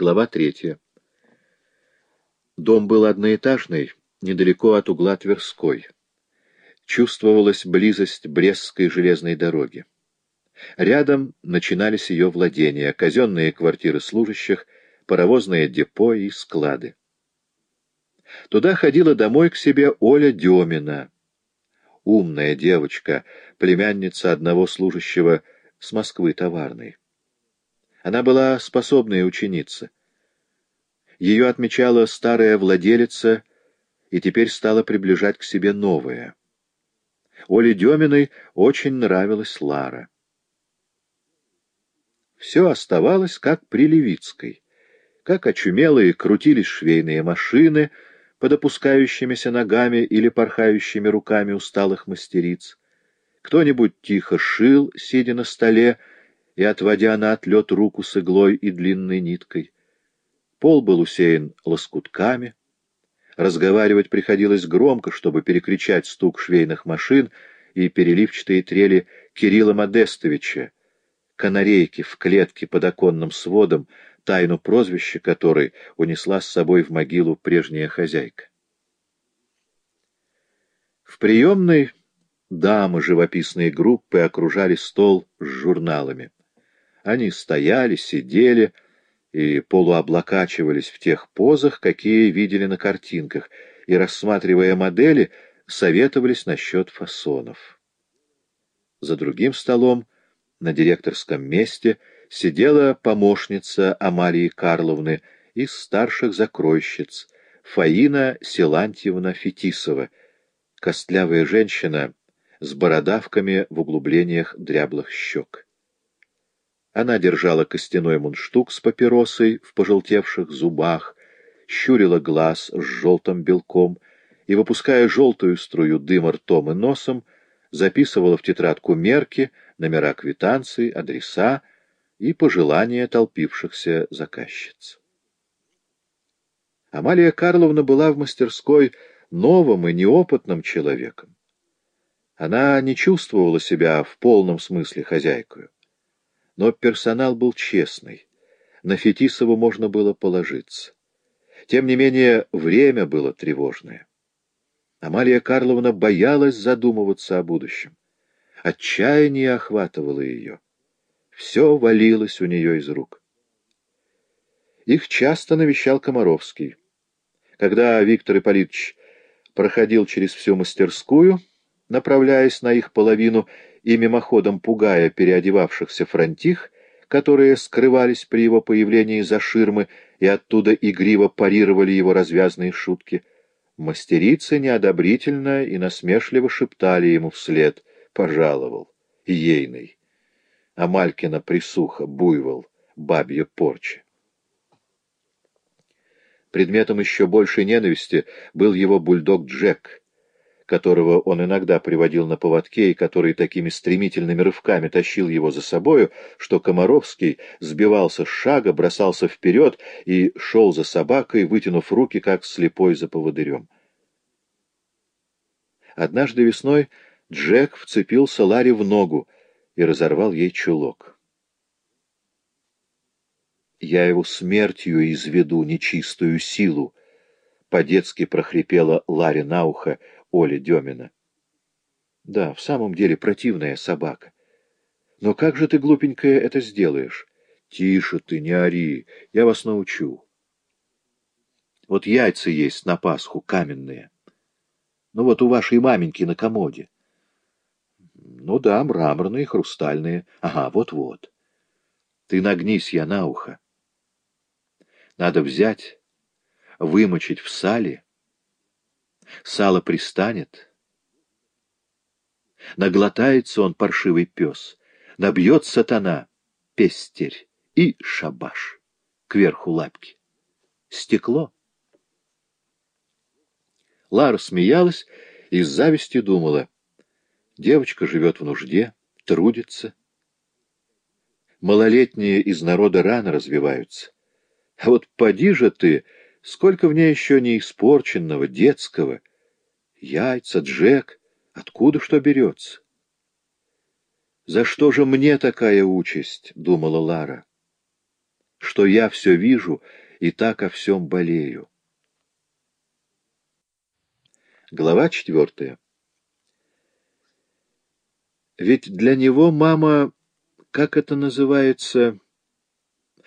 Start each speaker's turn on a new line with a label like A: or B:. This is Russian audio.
A: Глава третья. Дом был одноэтажный, недалеко от угла Тверской. Чувствовалась близость Брестской железной дороги. Рядом начинались ее владения, казенные квартиры служащих, паровозное депо и склады. Туда ходила домой к себе Оля Демина, умная девочка, племянница одного служащего с Москвы товарной. Она была способная ученица. Ее отмечала старая владелица и теперь стала приближать к себе новая. Оле Деминой очень нравилась Лара. Все оставалось как при Левицкой. Как очумелые крутились швейные машины под опускающимися ногами или порхающими руками усталых мастериц. Кто-нибудь тихо шил, сидя на столе, и отводя на отлет руку с иглой и длинной ниткой. Пол был усеян лоскутками. Разговаривать приходилось громко, чтобы перекричать стук швейных машин и переливчатые трели Кирилла Модестовича, канарейки в клетке под оконным сводом, тайну прозвища которой унесла с собой в могилу прежняя хозяйка. В приемной дамы живописной группы окружали стол с журналами. Они стояли, сидели и полуоблакачивались в тех позах, какие видели на картинках, и, рассматривая модели, советовались насчет фасонов. За другим столом, на директорском месте, сидела помощница Амалии Карловны из старших закройщиц, Фаина Силантьевна Фетисова, костлявая женщина с бородавками в углублениях дряблых щек. Она держала костяной мундштук с папиросой в пожелтевших зубах, щурила глаз с желтым белком и, выпуская желтую струю дыма ртом и носом, записывала в тетрадку мерки, номера квитанций, адреса и пожелания толпившихся заказчиц. Амалия Карловна была в мастерской новым и неопытным человеком. Она не чувствовала себя в полном смысле хозяйкою. Но персонал был честный. На Фетисову можно было положиться. Тем не менее, время было тревожное. Амалия Карловна боялась задумываться о будущем. Отчаяние охватывало ее. Все валилось у нее из рук. Их часто навещал Комаровский. Когда Виктор Ипполитович проходил через всю мастерскую, направляясь на их половину и мимоходом пугая переодевавшихся фронтих, которые скрывались при его появлении за ширмы и оттуда игриво парировали его развязные шутки, мастерицы неодобрительно и насмешливо шептали ему вслед «пожаловал, ейный». А Малькина присуха, буйвол, бабья порча. Предметом еще большей ненависти был его бульдог Джек — которого он иногда приводил на поводке и который такими стремительными рывками тащил его за собою, что Комаровский сбивался с шага, бросался вперед и шел за собакой, вытянув руки, как слепой за поводырем. Однажды весной Джек вцепился Ларе в ногу и разорвал ей чулок. «Я его смертью изведу нечистую силу», — по-детски прохрипела Ларе на ухо, Оля Демина. Да, в самом деле противная собака. Но как же ты, глупенькая, это сделаешь? Тише ты, не ори, я вас научу. Вот яйца есть на Пасху, каменные. Ну вот у вашей маменьки на комоде. Ну да, мраморные, хрустальные. Ага, вот-вот. Ты нагнись я на ухо. Надо взять, вымочить в сале, сало пристанет. Наглотается он, паршивый пес, набьет сатана, пестерь и шабаш, кверху лапки. Стекло. Лара смеялась и с завистью думала. Девочка живет в нужде, трудится. Малолетние из народа рано развиваются. А вот поди же ты Сколько в ней еще не испорченного, детского. Яйца, Джек, откуда что берется? «За что же мне такая участь?» — думала Лара. «Что я все вижу и так о всем болею». Глава четвертая. Ведь для него мама, как это называется